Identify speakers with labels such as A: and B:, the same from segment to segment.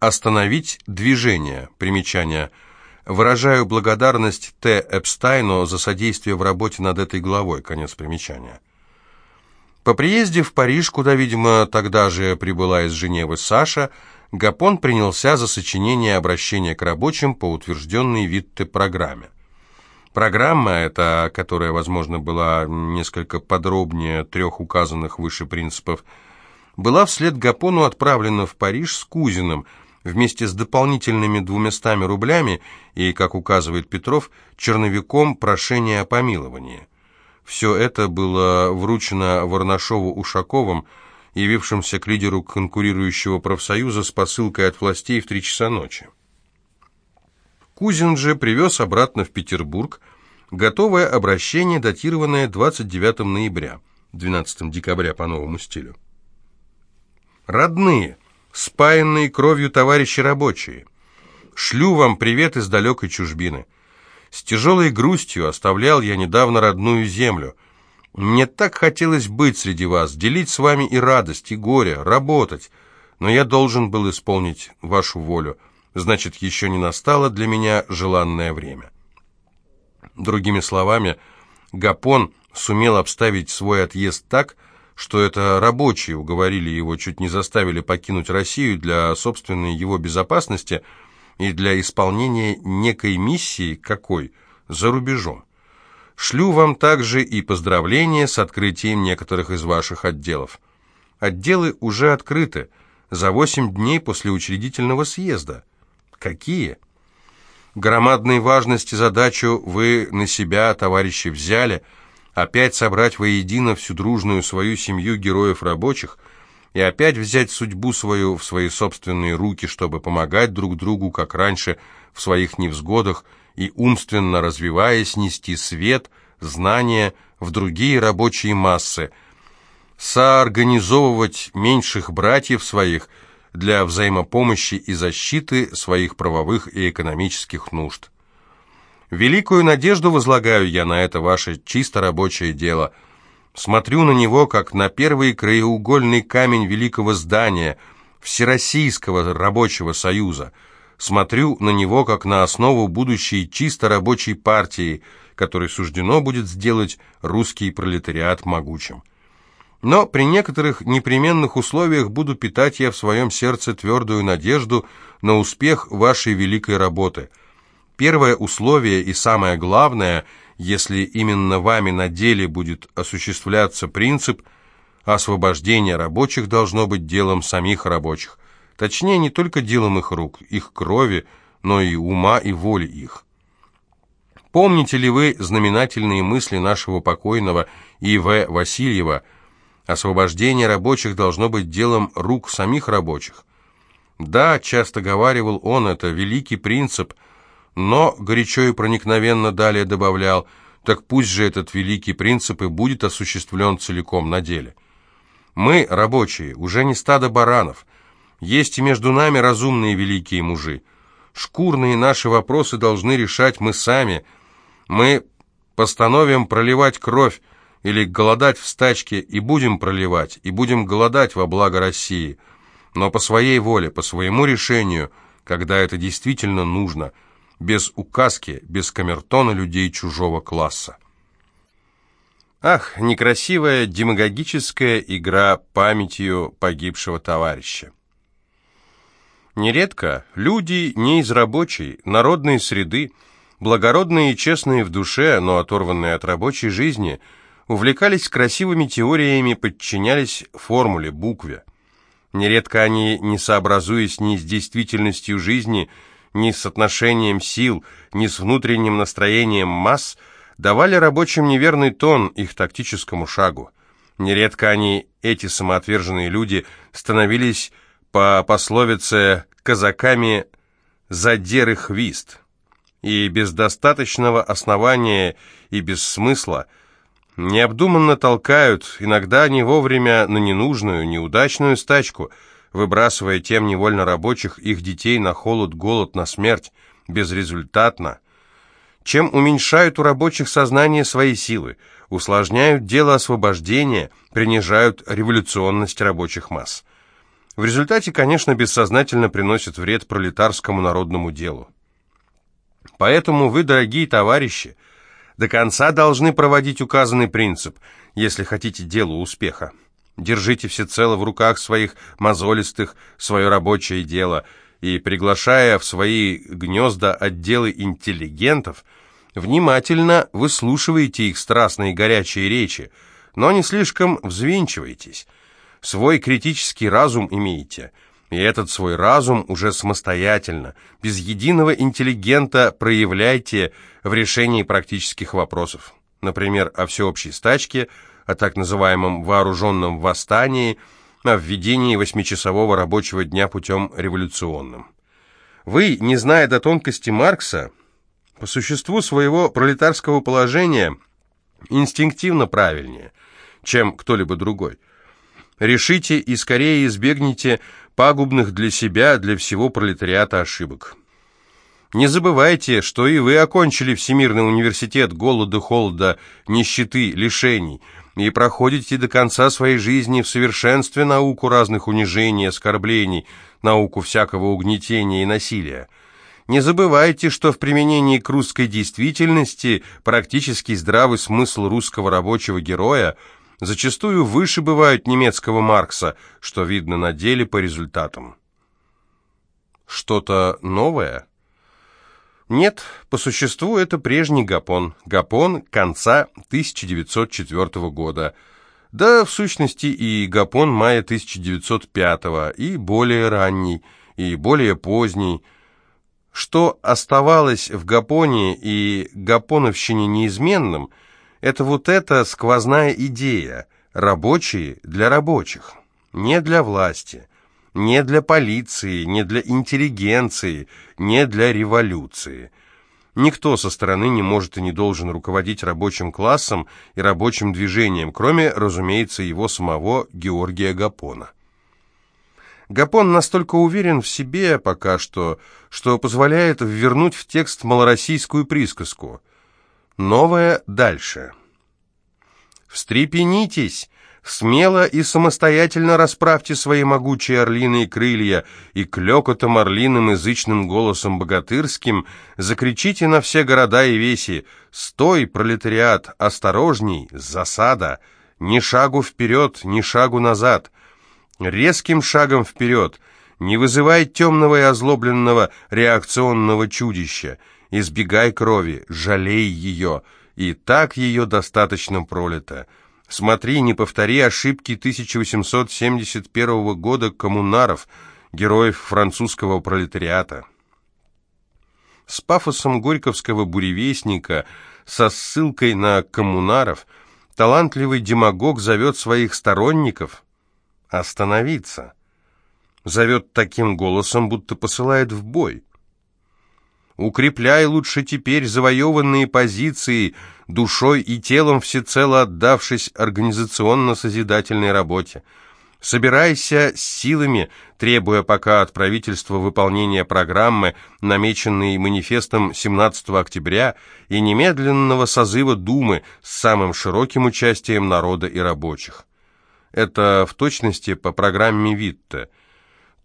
A: Остановить движение. Примечание. Выражаю благодарность Т. Эпстайну за содействие в работе над этой главой. Конец примечания. По приезде в Париж, куда, видимо, тогда же прибыла из Женевы Саша, Гапон принялся за сочинение обращения к рабочим по утвержденной Витте программе. Программа эта, которая, возможно, была несколько подробнее трех указанных выше принципов, была вслед Гапону отправлена в Париж с Кузиным вместе с дополнительными двумястами рублями и, как указывает Петров, черновиком прошения о помиловании. Все это было вручено Варнашову-Ушаковым, явившимся к лидеру конкурирующего профсоюза с посылкой от властей в три часа ночи. Кузин же привез обратно в Петербург готовое обращение, датированное 29 ноября, 12 декабря по новому стилю. «Родные, спаянные кровью товарищи рабочие, шлю вам привет из далекой чужбины. С тяжелой грустью оставлял я недавно родную землю – мне так хотелось быть среди вас, делить с вами и радость, и горе, работать, но я должен был исполнить вашу волю. Значит, еще не настало для меня желанное время. Другими словами, Гапон сумел обставить свой отъезд так, что это рабочие уговорили его, чуть не заставили покинуть Россию для собственной его безопасности и для исполнения некой миссии, какой, за рубежом. Шлю вам также и поздравления с открытием некоторых из ваших отделов. Отделы уже открыты за 8 дней после учредительного съезда. Какие? Громадной важности задачу вы на себя, товарищи, взяли, опять собрать воедино всю дружную свою семью героев рабочих и опять взять судьбу свою в свои собственные руки, чтобы помогать друг другу, как раньше, в своих невзгодах, и умственно развиваясь нести свет, знания в другие рабочие массы, соорганизовывать меньших братьев своих для взаимопомощи и защиты своих правовых и экономических нужд. Великую надежду возлагаю я на это ваше чисто рабочее дело. Смотрю на него, как на первый краеугольный камень великого здания Всероссийского рабочего союза – смотрю на него как на основу будущей чисто рабочей партии, которой суждено будет сделать русский пролетариат могучим. Но при некоторых непременных условиях буду питать я в своем сердце твердую надежду на успех вашей великой работы. Первое условие и самое главное, если именно вами на деле будет осуществляться принцип, освобождение рабочих должно быть делом самих рабочих – Точнее, не только делом их рук, их крови, но и ума и воли их. Помните ли вы знаменательные мысли нашего покойного И.В. Васильева? Освобождение рабочих должно быть делом рук самих рабочих. Да, часто говаривал он, это великий принцип, но, горячо и проникновенно далее добавлял, так пусть же этот великий принцип и будет осуществлен целиком на деле. Мы, рабочие, уже не стадо баранов – есть и между нами разумные великие мужи. Шкурные наши вопросы должны решать мы сами. Мы постановим проливать кровь или голодать в стачке, и будем проливать, и будем голодать во благо России. Но по своей воле, по своему решению, когда это действительно нужно, без указки, без камертона людей чужого класса. Ах, некрасивая демагогическая игра памятью погибшего товарища. Нередко люди не из рабочей, народной среды, благородные и честные в душе, но оторванные от рабочей жизни, увлекались красивыми теориями, подчинялись формуле, букве. Нередко они, не сообразуясь ни с действительностью жизни, ни с отношением сил, ни с внутренним настроением масс, давали рабочим неверный тон их тактическому шагу. Нередко они, эти самоотверженные люди, становились по пословице «казаками задер и хвист», и без достаточного основания и без смысла необдуманно толкают, иногда не вовремя на ненужную, неудачную стачку, выбрасывая тем невольно рабочих их детей на холод, голод, на смерть, безрезультатно. Чем уменьшают у рабочих сознание свои силы, усложняют дело освобождения, принижают революционность рабочих масс. в результате, конечно, бессознательно приносит вред пролетарскому народному делу. Поэтому вы, дорогие товарищи, до конца должны проводить указанный принцип, если хотите делу успеха. Держите всецело в руках своих мозолистых свое рабочее дело и, приглашая в свои гнезда отделы интеллигентов, внимательно выслушивайте их страстные горячие речи, но не слишком взвинчивайтесь. Свой критический разум имеете, и этот свой разум уже самостоятельно, без единого интеллигента проявляйте в решении практических вопросов. Например, о всеобщей стачке – о так называемом вооруженном восстании, о введении восьмичасового рабочего дня путем революционным. Вы, не зная до тонкости Маркса, по существу своего пролетарского положения инстинктивно правильнее, чем кто-либо другой. Решите и скорее избегните пагубных для себя, для всего пролетариата ошибок. Не забывайте, что и вы окончили Всемирный университет голода, холода, нищеты, лишений – и проходите до конца своей жизни в совершенстве науку разных унижений, оскорблений, науку всякого угнетения и насилия. Не забывайте, что в применении к русской действительности практически здравый смысл русского рабочего героя зачастую выше бывает немецкого Маркса, что видно на деле по результатам. Что-то новое? Нет, по существу это прежний Гапон. Гапон конца 1904 года. Да, в сущности, и Гапон мая 1905, и более ранний, и более поздний. Что оставалось в Гапоне и Гапоновщине неизменным, это вот эта сквозная идея «рабочие для рабочих», не для власти – не для полиции, не для интеллигенции, не для революции. Никто со стороны не может и не должен руководить рабочим классом и рабочим движением, кроме, разумеется, его самого Георгия Гапона. Гапон настолько уверен в себе пока что, что позволяет вернуть в текст малороссийскую присказку. Новое дальше. «Встрепенитесь! Смело и самостоятельно расправьте свои могучие орлиные крылья и клёкотом орлиным язычным голосом богатырским закричите на все города и веси «Стой, пролетариат, осторожней, засада! Ни шагу вперед, ни шагу назад! Резким шагом вперед! Не вызывай темного и озлобленного реакционного чудища! Избегай крови, жалей ее, и так ее достаточно пролито!» Смотри, не повтори ошибки 1871 года коммунаров, героев французского пролетариата. С пафосом горьковского буревестника, со ссылкой на коммунаров, талантливый демагог зовет своих сторонников остановиться. Зовет таким голосом, будто посылает в бой. Укрепляй лучше теперь завоеванные позиции, душой и телом всецело отдавшись организационно-созидательной работе. Собирайся с силами, требуя пока от правительства выполнения программы, намеченной манифестом 17 октября, и немедленного созыва Думы с самым широким участием народа и рабочих. Это в точности по программе Витте –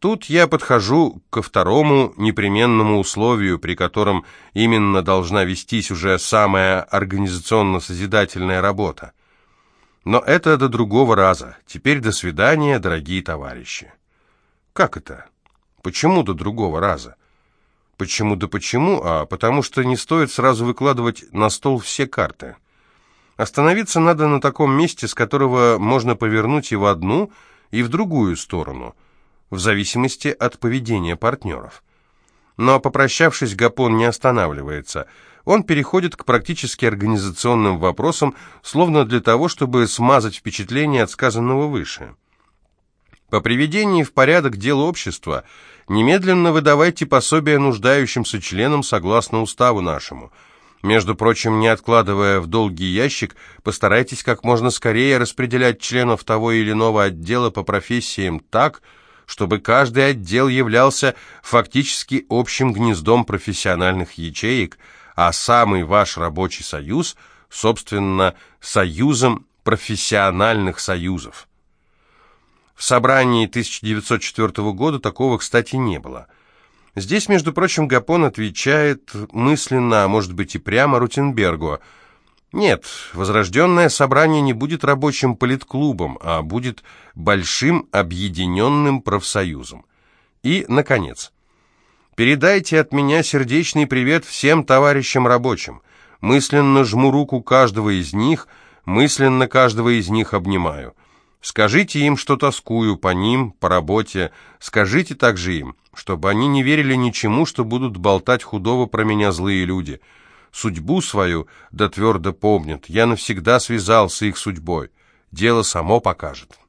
A: Тут я подхожу ко второму непременному условию, при котором именно должна вестись уже самая организационно-созидательная работа. Но это до другого раза. Теперь до свидания, дорогие товарищи. Как это? Почему до другого раза? Почему да почему? А потому что не стоит сразу выкладывать на стол все карты. Остановиться надо на таком месте, с которого можно повернуть и в одну, и в другую сторону – в зависимости от поведения партнеров. Но попрощавшись, Гапон не останавливается. Он переходит к практически организационным вопросам, словно для того, чтобы смазать впечатление от сказанного выше. По приведении в порядок дел общества немедленно выдавайте пособие нуждающимся членам согласно уставу нашему. Между прочим, не откладывая в долгий ящик, постарайтесь как можно скорее распределять членов того или иного отдела по профессиям так, чтобы каждый отдел являлся фактически общим гнездом профессиональных ячеек, а самый ваш рабочий союз, собственно, союзом профессиональных союзов. В собрании 1904 года такого, кстати, не было. Здесь, между прочим, Гапон отвечает мысленно, а может быть и прямо Рутенбергу. Нет, возрожденное собрание не будет рабочим политклубом, а будет большим объединенным профсоюзом. И, наконец, передайте от меня сердечный привет всем товарищам рабочим. Мысленно жму руку каждого из них, мысленно каждого из них обнимаю. Скажите им, что тоскую по ним, по работе. Скажите также им, чтобы они не верили ничему, что будут болтать худого про меня злые люди. Судьбу свою да твердо помнят. Я навсегда связался их судьбой. Дело само покажет.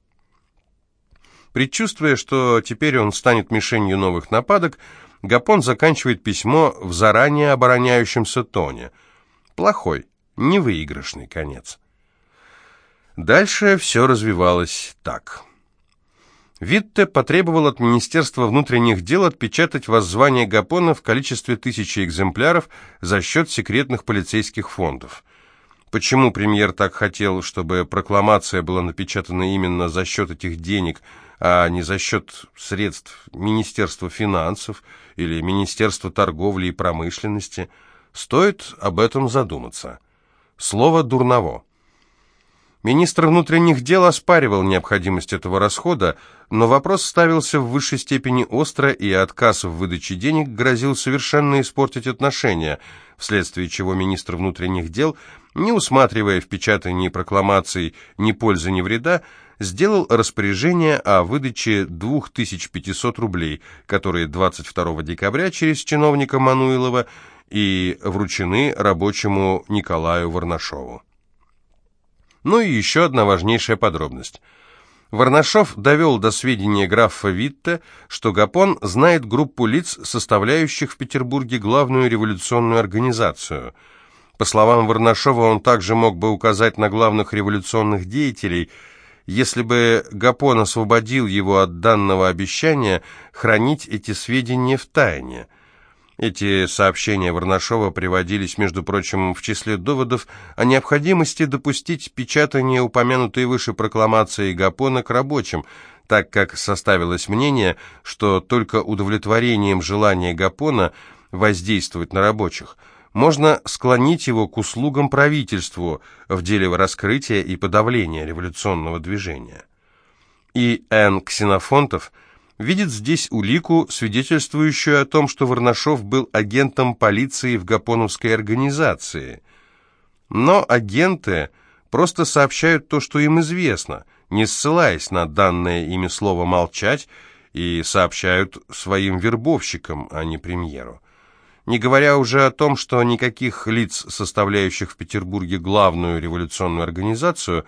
A: Предчувствуя, что теперь он станет мишенью новых нападок, Гапон заканчивает письмо в заранее обороняющемся тоне. Плохой, невыигрышный конец. Дальше все развивалось так. Витте потребовал от Министерства внутренних дел отпечатать воззвание Гапона в количестве тысячи экземпляров за счет секретных полицейских фондов. Почему премьер так хотел, чтобы прокламация была напечатана именно за счет этих денег, а не за счет средств Министерства финансов или Министерства торговли и промышленности, стоит об этом задуматься. Слово «дурново». Министр внутренних дел оспаривал необходимость этого расхода, но вопрос ставился в высшей степени остро, и отказ в выдаче денег грозил совершенно испортить отношения, вследствие чего министр внутренних дел, не усматривая в печатании прокламаций ни пользы, ни вреда, сделал распоряжение о выдаче 2500 рублей, которые 22 декабря через чиновника Мануилова и вручены рабочему Николаю Варнашову. Ну и еще одна важнейшая подробность. Варнашов довел до сведения графа Витте, что Гапон знает группу лиц, составляющих в Петербурге главную революционную организацию. По словам Варнашова, он также мог бы указать на главных революционных деятелей, если бы Гапон освободил его от данного обещания хранить эти сведения в тайне – эти сообщения Варнашова приводились, между прочим, в числе доводов о необходимости допустить печатание упомянутой выше прокламации Гапона к рабочим, так как составилось мнение, что только удовлетворением желания Гапона воздействовать на рабочих можно склонить его к услугам правительству в деле раскрытия и подавления революционного движения. И Н. Ксенофонтов – видит здесь улику, свидетельствующую о том, что Варнашов был агентом полиции в Гапоновской организации. Но агенты просто сообщают то, что им известно, не ссылаясь на данное ими слово «молчать», и сообщают своим вербовщикам, а не премьеру. Не говоря уже о том, что никаких лиц, составляющих в Петербурге главную революционную организацию,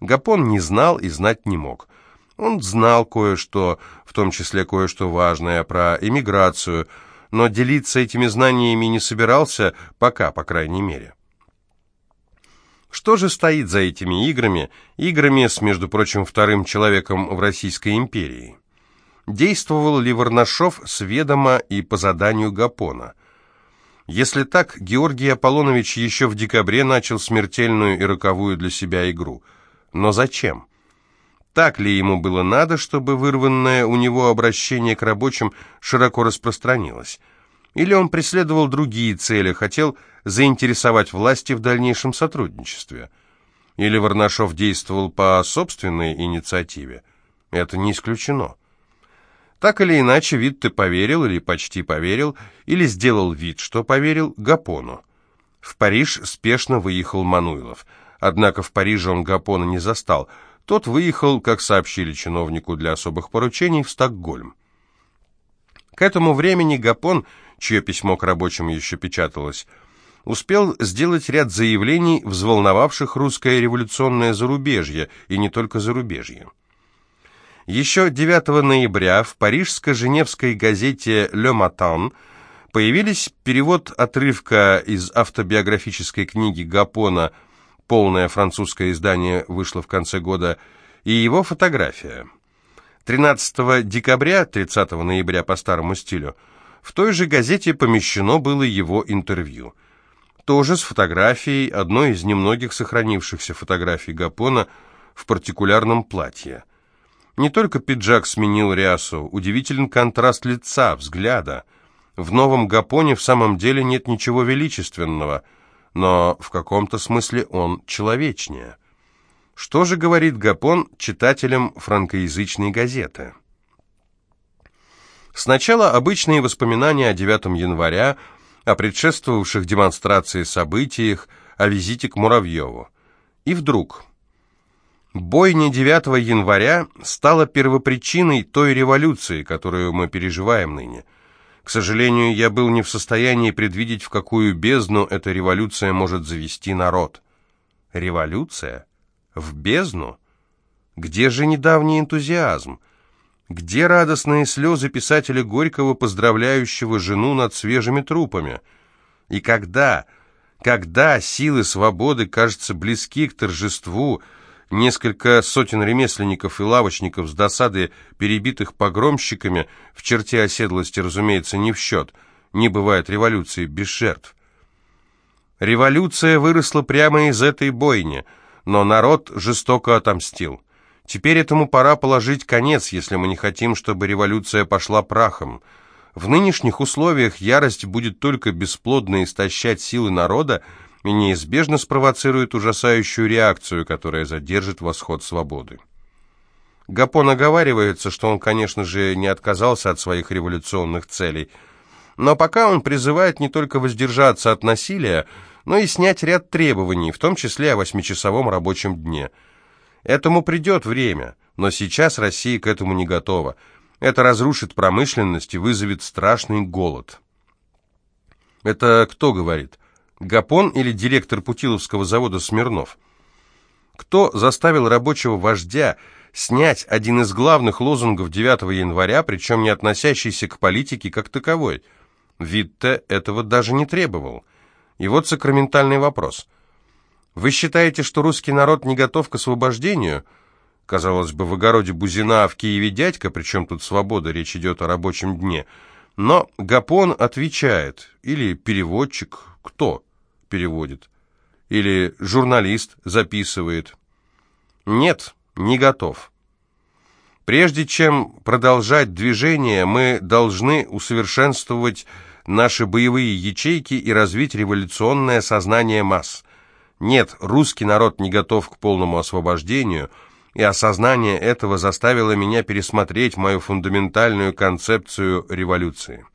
A: Гапон не знал и знать не мог – он знал кое-что, в том числе кое-что важное про эмиграцию, но делиться этими знаниями не собирался, пока, по крайней мере. Что же стоит за этими играми, играми с, между прочим, вторым человеком в Российской империи? Действовал ли Варнашов с ведома и по заданию Гапона? Если так, Георгий Аполлонович еще в декабре начал смертельную и роковую для себя игру. Но зачем? Так ли ему было надо, чтобы вырванное у него обращение к рабочим широко распространилось? Или он преследовал другие цели, хотел заинтересовать власти в дальнейшем сотрудничестве? Или Варнашов действовал по собственной инициативе? Это не исключено. Так или иначе, Витте поверил, или почти поверил, или сделал вид, что поверил, Гапону. В Париж спешно выехал Мануилов. Однако в Париже он Гапона не застал – тот выехал, как сообщили чиновнику для особых поручений, в Стокгольм. К этому времени Гапон, чье письмо к рабочим еще печаталось, успел сделать ряд заявлений, взволновавших русское революционное зарубежье, и не только зарубежье. Еще 9 ноября в парижско-женевской газете «Le Matin» появились перевод отрывка из автобиографической книги Гапона «Гапона» полное французское издание вышло в конце года, и его фотография. 13 декабря, 30 ноября по старому стилю, в той же газете помещено было его интервью. Тоже с фотографией, одной из немногих сохранившихся фотографий Гапона в партикулярном платье. Не только пиджак сменил рясу, удивителен контраст лица, взгляда. В новом Гапоне в самом деле нет ничего величественного, но в каком-то смысле он человечнее. Что же говорит Гапон читателям франкоязычной газеты? Сначала обычные воспоминания о 9 января, о предшествовавших демонстрации событиях, о визите к Муравьеву. И вдруг... Бойня 9 января стала первопричиной той революции, которую мы переживаем ныне. К сожалению, я был не в состоянии предвидеть, в какую бездну эта революция может завести народ. Революция? В бездну? Где же недавний энтузиазм? Где радостные слезы писателя Горького, поздравляющего жену над свежими трупами? И когда, когда силы свободы, кажется, близки к торжеству, Несколько сотен ремесленников и лавочников с досады, перебитых погромщиками, в черте оседлости, разумеется, не в счет. Не бывает революции без жертв. Революция выросла прямо из этой бойни, но народ жестоко отомстил. Теперь этому пора положить конец, если мы не хотим, чтобы революция пошла прахом. В нынешних условиях ярость будет только бесплодно истощать силы народа, и неизбежно спровоцирует ужасающую реакцию, которая задержит восход свободы. Гапон оговаривается, что он, конечно же, не отказался от своих революционных целей, но пока он призывает не только воздержаться от насилия, но и снять ряд требований, в том числе о восьмичасовом рабочем дне. Этому придет время, но сейчас Россия к этому не готова. Это разрушит промышленность и вызовет страшный голод. Это кто говорит? Гапон или директор Путиловского завода Смирнов? Кто заставил рабочего вождя снять один из главных лозунгов 9 января, причем не относящийся к политике как таковой? Витте этого даже не требовал. И вот сакраментальный вопрос. Вы считаете, что русский народ не готов к освобождению? Казалось бы, в огороде Бузина, а в Киеве дядька, причем тут свобода, речь идет о рабочем дне. Но Гапон отвечает, или переводчик, кто? Переводит. Или журналист записывает. Нет, не готов. Прежде чем продолжать движение, мы должны усовершенствовать наши боевые ячейки и развить революционное сознание масс. Нет, русский народ не готов к полному освобождению, и осознание этого заставило меня пересмотреть мою фундаментальную концепцию революции.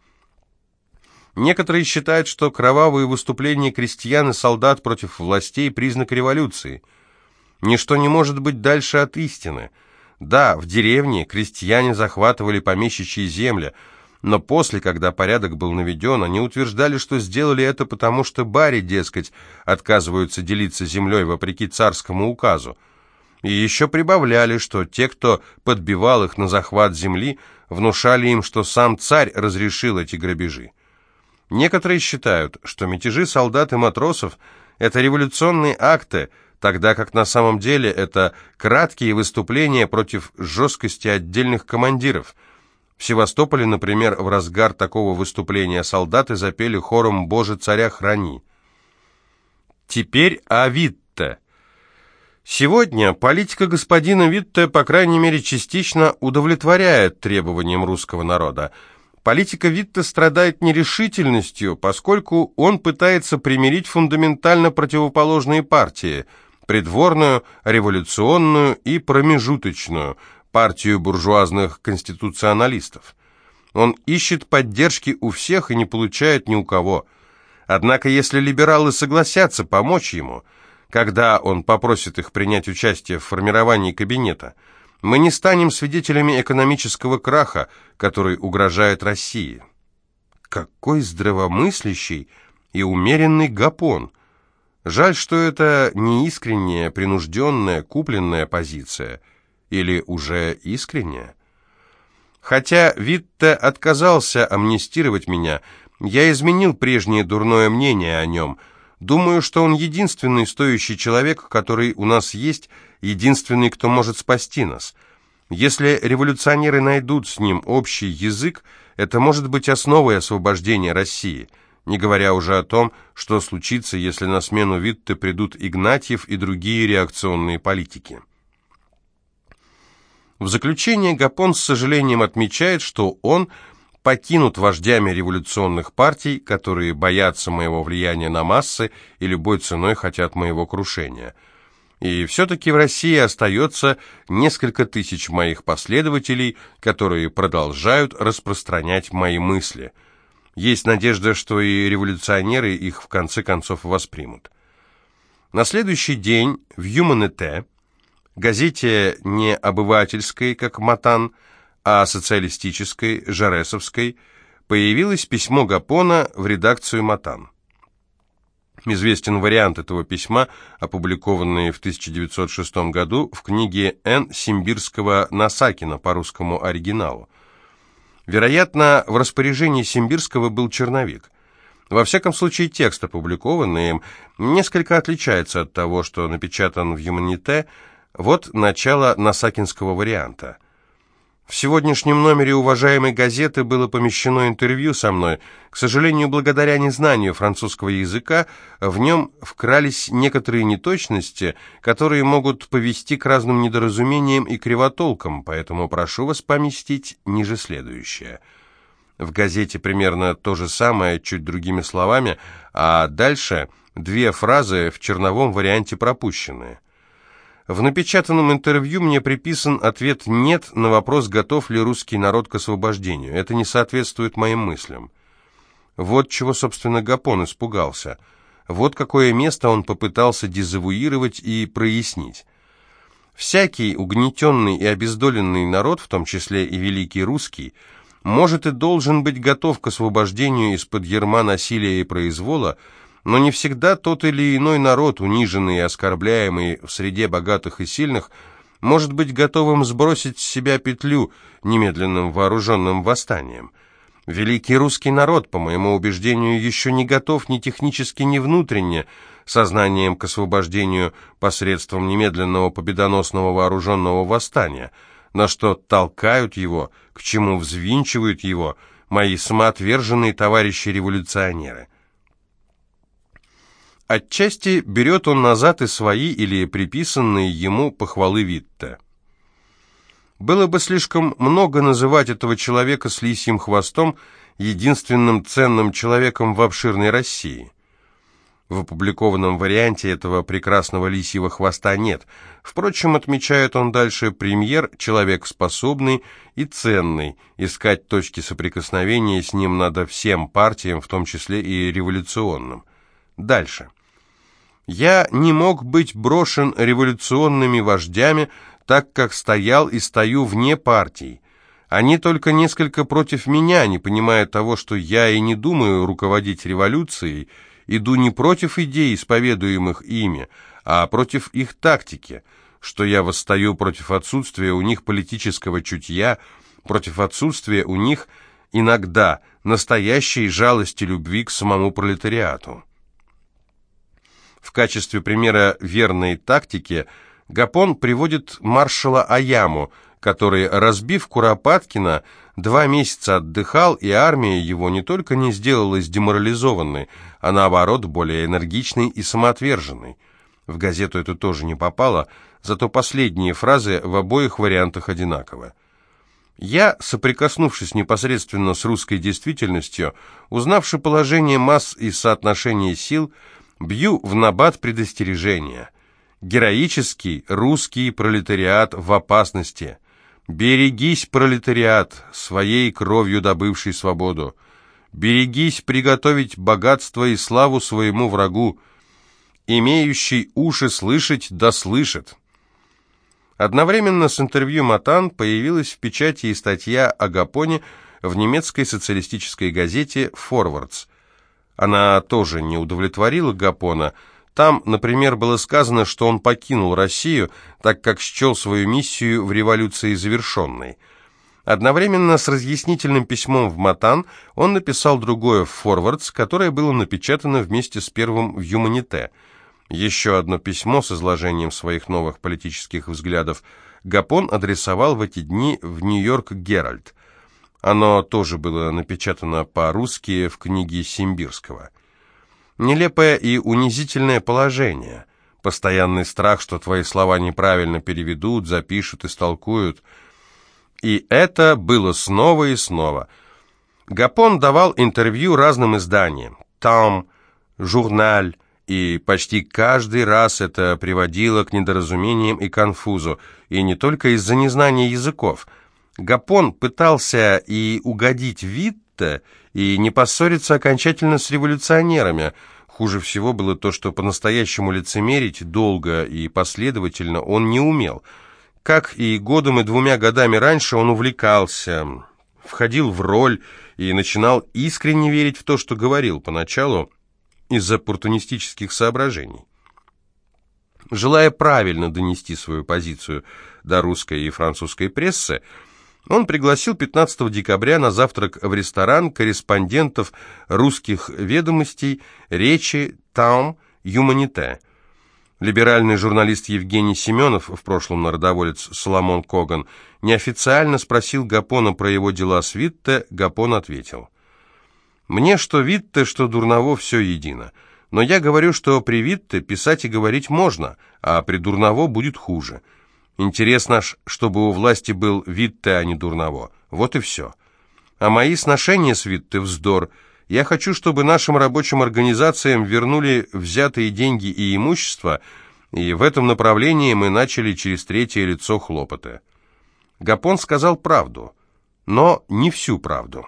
A: Некоторые считают, что кровавые выступления крестьян и солдат против властей – признак революции. Ничто не может быть дальше от истины. Да, в деревне крестьяне захватывали помещичьи земли, но после, когда порядок был наведен, они утверждали, что сделали это потому, что бари, дескать, отказываются делиться землей вопреки царскому указу. И еще прибавляли, что те, кто подбивал их на захват земли, внушали им, что сам царь разрешил эти грабежи. Некоторые считают, что мятежи солдат и матросов – это революционные акты, тогда как на самом деле это краткие выступления против жесткости отдельных командиров. В Севастополе, например, в разгар такого выступления солдаты запели хором «Боже, царя храни». Теперь о Витте. Сегодня политика господина Витте, по крайней мере, частично удовлетворяет требованиям русского народа – Политика Витте страдает нерешительностью, поскольку он пытается примирить фундаментально противоположные партии – придворную, революционную и промежуточную – партию буржуазных конституционалистов. Он ищет поддержки у всех и не получает ни у кого. Однако если либералы согласятся помочь ему, когда он попросит их принять участие в формировании кабинета – мы не станем свидетелями экономического краха, который угрожает России. Какой здравомыслящий и умеренный гапон! Жаль, что это не искренняя, принужденная, купленная позиция. Или уже искренняя? Хотя Витте отказался амнистировать меня, я изменил прежнее дурное мнение о нем. Думаю, что он единственный стоящий человек, который у нас есть, единственный, кто может спасти нас. Если революционеры найдут с ним общий язык, это может быть основой освобождения России, не говоря уже о том, что случится, если на смену Витте придут Игнатьев и другие реакционные политики. В заключение Гапон с сожалением отмечает, что он покинут вождями революционных партий, которые боятся моего влияния на массы и любой ценой хотят моего крушения. И все-таки в России остается несколько тысяч моих последователей, которые продолжают распространять мои мысли. Есть надежда, что и революционеры их в конце концов воспримут. На следующий день в Юманите газете не обывательской, как Матан, а социалистической, Жаресовской, появилось письмо Гапона в редакцию Матан. Известен вариант этого письма, опубликованный в 1906 году в книге Н. Симбирского Насакина по русскому оригиналу. Вероятно, в распоряжении Симбирского был черновик. Во всяком случае, текст, опубликованный им, несколько отличается от того, что напечатан в «Юманите», вот начало насакинского варианта. В сегодняшнем номере уважаемой газеты было помещено интервью со мной. К сожалению, благодаря незнанию французского языка, в нем вкрались некоторые неточности, которые могут повести к разным недоразумениям и кривотолкам, поэтому прошу вас поместить ниже следующее. В газете примерно то же самое, чуть другими словами, а дальше две фразы в черновом варианте пропущенные. В напечатанном интервью мне приписан ответ «нет» на вопрос, готов ли русский народ к освобождению. Это не соответствует моим мыслям. Вот чего, собственно, Гапон испугался. Вот какое место он попытался дезавуировать и прояснить. Всякий угнетенный и обездоленный народ, в том числе и великий русский, может и должен быть готов к освобождению из-под ерма насилия и произвола, но не всегда тот или иной народ, униженный и оскорбляемый в среде богатых и сильных, может быть готовым сбросить с себя петлю немедленным вооруженным восстанием. Великий русский народ, по моему убеждению, еще не готов ни технически, ни внутренне, сознанием к освобождению посредством немедленного победоносного вооруженного восстания, на что толкают его, к чему взвинчивают его мои самоотверженные товарищи-революционеры. Отчасти берет он назад и свои или приписанные ему похвалы Витте. Было бы слишком много называть этого человека с лисьим хвостом единственным ценным человеком в обширной России. В опубликованном варианте этого прекрасного лисьего хвоста нет. Впрочем, отмечает он дальше, премьер – человек способный и ценный. Искать точки соприкосновения с ним надо всем партиям, в том числе и революционным. Дальше. Я не мог быть брошен революционными вождями, так как стоял и стою вне партий. Они только несколько против меня, не понимая того, что я и не думаю руководить революцией, иду не против идей, исповедуемых ими, а против их тактики, что я восстаю против отсутствия у них политического чутья, против отсутствия у них иногда настоящей жалости любви к самому пролетариату. В качестве примера верной тактики Гапон приводит маршала Аяму, который, разбив Куропаткина, два месяца отдыхал, и армия его не только не сделалась деморализованной, а наоборот более энергичной и самоотверженной. В газету это тоже не попало, зато последние фразы в обоих вариантах одинаковы. Я, соприкоснувшись непосредственно с русской действительностью, узнавши положение масс и соотношение сил, Бью в набат предостережения. Героический русский пролетариат в опасности. Берегись, пролетариат, своей кровью добывший свободу. Берегись приготовить богатство и славу своему врагу. Имеющий уши слышать, да слышит. Одновременно с интервью Матан появилась в печати и статья о Гапоне в немецкой социалистической газете «Форвардс», она тоже не удовлетворила Гапона. Там, например, было сказано, что он покинул Россию, так как счел свою миссию в революции завершенной. Одновременно с разъяснительным письмом в Матан он написал другое в «Форвардс», которое было напечатано вместе с первым в «Юманите». Еще одно письмо с изложением своих новых политических взглядов Гапон адресовал в эти дни в «Нью-Йорк Геральт». Оно тоже было напечатано по-русски в книге Симбирского. Нелепое и унизительное положение. Постоянный страх, что твои слова неправильно переведут, запишут, истолкуют. И это было снова и снова. Гапон давал интервью разным изданиям. Там, журналь, и почти каждый раз это приводило к недоразумениям и конфузу, и не только из-за незнания языков. Гапон пытался и угодить Витте, и не поссориться окончательно с революционерами. Хуже всего было то, что по-настоящему лицемерить долго и последовательно он не умел. Как и годом и двумя годами раньше он увлекался, входил в роль и начинал искренне верить в то, что говорил поначалу, из-за оппортунистических соображений. Желая правильно донести свою позицию до русской и французской прессы, он пригласил 15 декабря на завтрак в ресторан корреспондентов русских ведомостей речи «Там Юманите». Либеральный журналист Евгений Семенов, в прошлом народоволец Соломон Коган, неофициально спросил Гапона про его дела с Витте, Гапон ответил – мне что Витте, что Дурново все едино. Но я говорю, что при Витте писать и говорить можно, а при Дурново будет хуже. Интересно, чтобы у власти был Витте, а не Дурново. Вот и все. А мои сношения с Витте вздор. Я хочу, чтобы нашим рабочим организациям вернули взятые деньги и имущество, и в этом направлении мы начали через третье лицо хлопоты. Гапон сказал правду, но не всю правду.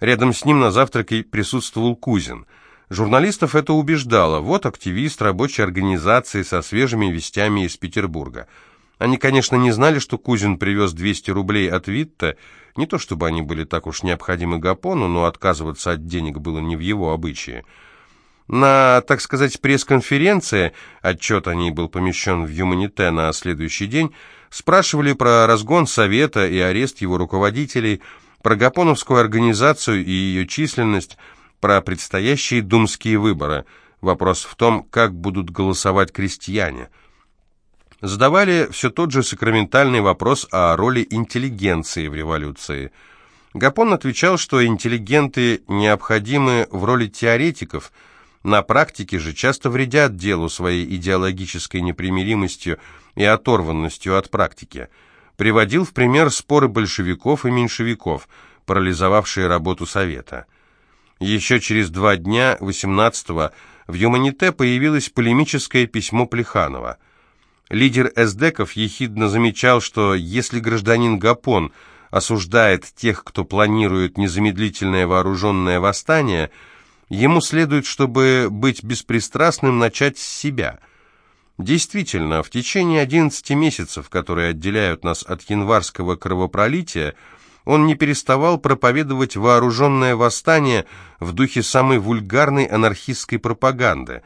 A: Рядом с ним на завтраке присутствовал Кузин. Журналистов это убеждало. Вот активист рабочей организации со свежими вестями из Петербурга. Они, конечно, не знали, что Кузин привез 200 рублей от Витта. Не то чтобы они были так уж необходимы Гапону, но отказываться от денег было не в его обычае. На, так сказать, пресс-конференции, отчет о ней был помещен в Юманите на следующий день, спрашивали про разгон Совета и арест его руководителей – про Гапоновскую организацию и ее численность, про предстоящие думские выборы. Вопрос в том, как будут голосовать крестьяне. Задавали все тот же сакраментальный вопрос о роли интеллигенции в революции. Гапон отвечал, что интеллигенты необходимы в роли теоретиков, на практике же часто вредят делу своей идеологической непримиримостью и оторванностью от практики – приводил в пример споры большевиков и меньшевиков, парализовавшие работу Совета. Еще через два дня, 18-го, в Юманите появилось полемическое письмо Плеханова. Лидер эсдеков ехидно замечал, что если гражданин Гапон осуждает тех, кто планирует незамедлительное вооруженное восстание, ему следует, чтобы быть беспристрастным, начать с себя – Действительно, в течение 11 месяцев, которые отделяют нас от январского кровопролития, он не переставал проповедовать вооруженное восстание в духе самой вульгарной анархистской пропаганды.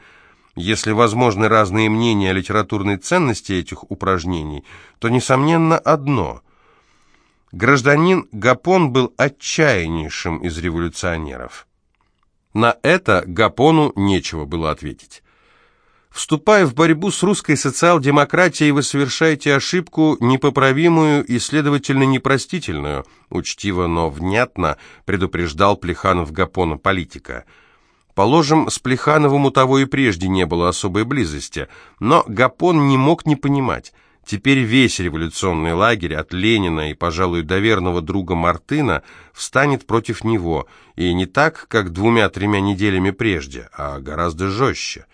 A: Если возможны разные мнения о литературной ценности этих упражнений, то, несомненно, одно – Гражданин Гапон был отчаяннейшим из революционеров. На это Гапону нечего было ответить. Вступая в борьбу с русской социал-демократией, вы совершаете ошибку непоправимую и, следовательно, непростительную, учтиво, но внятно предупреждал Плеханов Гапона политика. Положим, с Плехановым у того и прежде не было особой близости, но Гапон не мог не понимать. Теперь весь революционный лагерь от Ленина и, пожалуй, до друга Мартына встанет против него, и не так, как двумя-тремя неделями прежде, а гораздо жестче.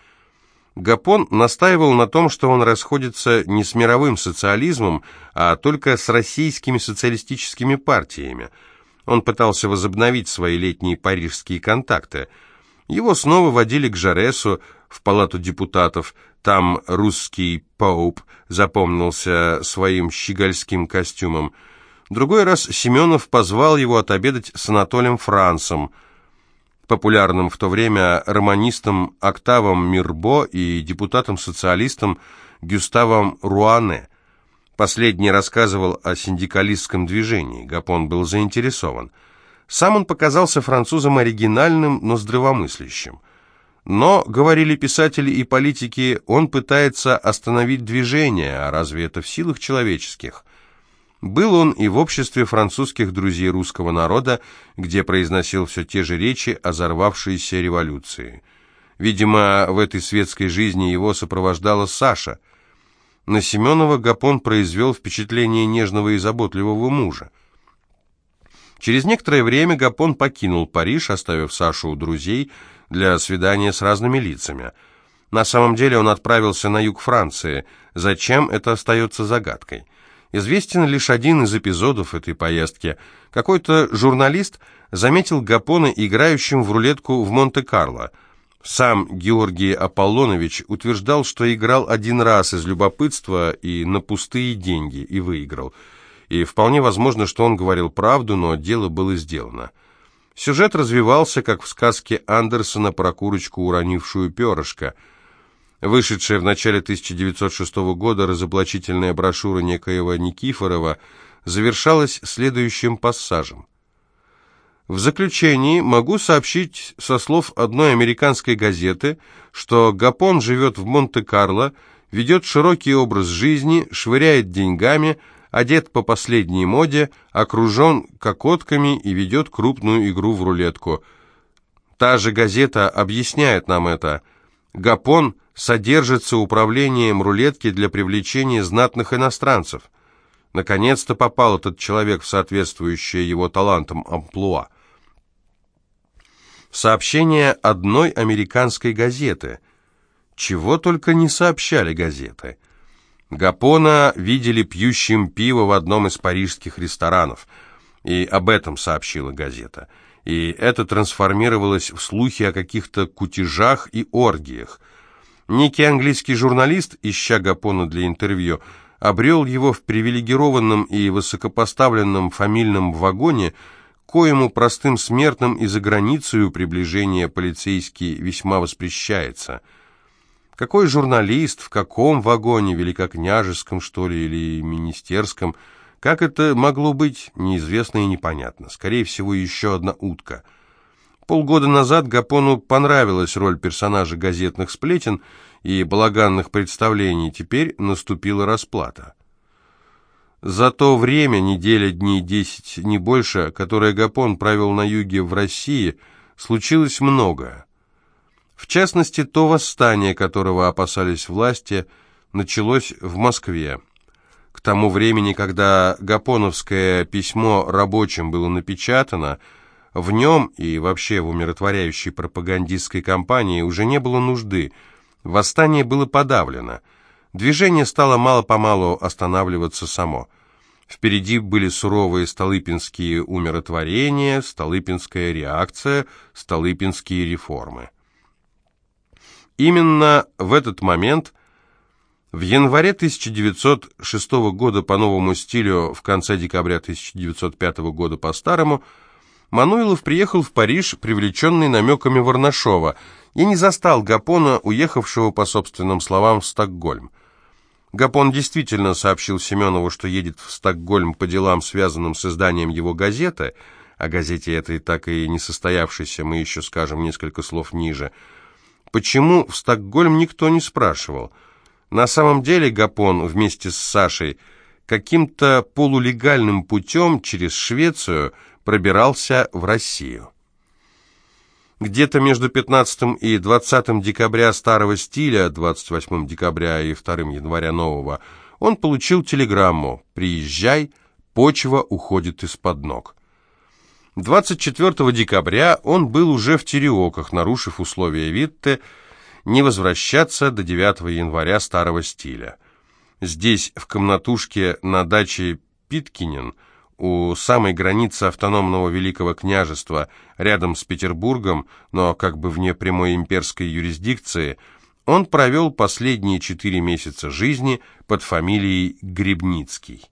A: Гапон настаивал на том, что он расходится не с мировым социализмом, а только с российскими социалистическими партиями. Он пытался возобновить свои летние парижские контакты. Его снова водили к Жаресу в палату депутатов. Там русский Поуп запомнился своим щегольским костюмом. Другой раз Семенов позвал его отобедать с Анатолием Францем – популярным в то время романистом Октавом Мирбо и депутатом-социалистом Гюставом Руане. Последний рассказывал о синдикалистском движении, Гапон был заинтересован. Сам он показался французом оригинальным, но здравомыслящим. Но, говорили писатели и политики, он пытается остановить движение, а разве это в силах человеческих? Был он и в обществе французских друзей русского народа, где произносил все те же речи о взорвавшейся революции. Видимо, в этой светской жизни его сопровождала Саша. На Семенова Гапон произвел впечатление нежного и заботливого мужа. Через некоторое время Гапон покинул Париж, оставив Сашу у друзей для свидания с разными лицами. На самом деле он отправился на юг Франции. Зачем, это остается загадкой. Известен лишь один из эпизодов этой поездки. Какой-то журналист заметил Гапона играющим в рулетку в Монте-Карло. Сам Георгий Аполлонович утверждал, что играл один раз из любопытства и на пустые деньги, и выиграл. И вполне возможно, что он говорил правду, но дело было сделано. Сюжет развивался, как в сказке Андерсона про курочку, уронившую перышко – Вышедшая в начале 1906 года разоблачительная брошюра некоего Никифорова завершалась следующим пассажем. В заключении могу сообщить со слов одной американской газеты, что Гапон живет в Монте-Карло, ведет широкий образ жизни, швыряет деньгами, одет по последней моде, окружен кокотками и ведет крупную игру в рулетку. Та же газета объясняет нам это. Гапон – содержится управлением рулетки для привлечения знатных иностранцев. Наконец-то попал этот человек в соответствующее его талантам амплуа. Сообщение одной американской газеты. Чего только не сообщали газеты. Гапона видели пьющим пиво в одном из парижских ресторанов, и об этом сообщила газета. И это трансформировалось в слухи о каких-то кутежах и оргиях – Некий английский журналист, ища Гапона для интервью, обрел его в привилегированном и высокопоставленном фамильном вагоне, коему простым смертным и за границей приближение полицейский весьма воспрещается. Какой журналист, в каком вагоне, великокняжеском, что ли, или министерском, как это могло быть, неизвестно и непонятно. Скорее всего, еще одна утка – Полгода назад Гапону понравилась роль персонажа газетных сплетен и балаганных представлений, теперь наступила расплата. За то время, неделя, дней десять, не больше, которое Гапон провел на юге в России, случилось многое. В частности, то восстание, которого опасались власти, началось в Москве. К тому времени, когда Гапоновское письмо рабочим было напечатано, в нем и вообще в умиротворяющей пропагандистской кампании уже не было нужды. Восстание было подавлено. Движение стало мало-помалу останавливаться само. Впереди были суровые столыпинские умиротворения, столыпинская реакция, столыпинские реформы. Именно в этот момент, в январе 1906 года по новому стилю, в конце декабря 1905 года по старому, Мануилов приехал в Париж, привлеченный намеками Варнашова, и не застал Гапона, уехавшего, по собственным словам, в Стокгольм. Гапон действительно сообщил Семенову, что едет в Стокгольм по делам, связанным с изданием его газеты, о газете этой так и не состоявшейся, мы еще скажем несколько слов ниже. Почему в Стокгольм никто не спрашивал? На самом деле Гапон вместе с Сашей каким-то полулегальным путем через Швецию – пробирался в Россию. Где-то между 15 и 20 декабря старого стиля, 28 декабря и 2 января нового, он получил телеграмму «Приезжай, почва уходит из-под ног». 24 декабря он был уже в Тереоках, нарушив условия Витте, не возвращаться до 9 января старого стиля. Здесь, в комнатушке на даче Питкинен, у самой границы автономного Великого княжества, рядом с Петербургом, но как бы вне прямой имперской юрисдикции, он провел последние четыре месяца жизни под фамилией Гребницкий.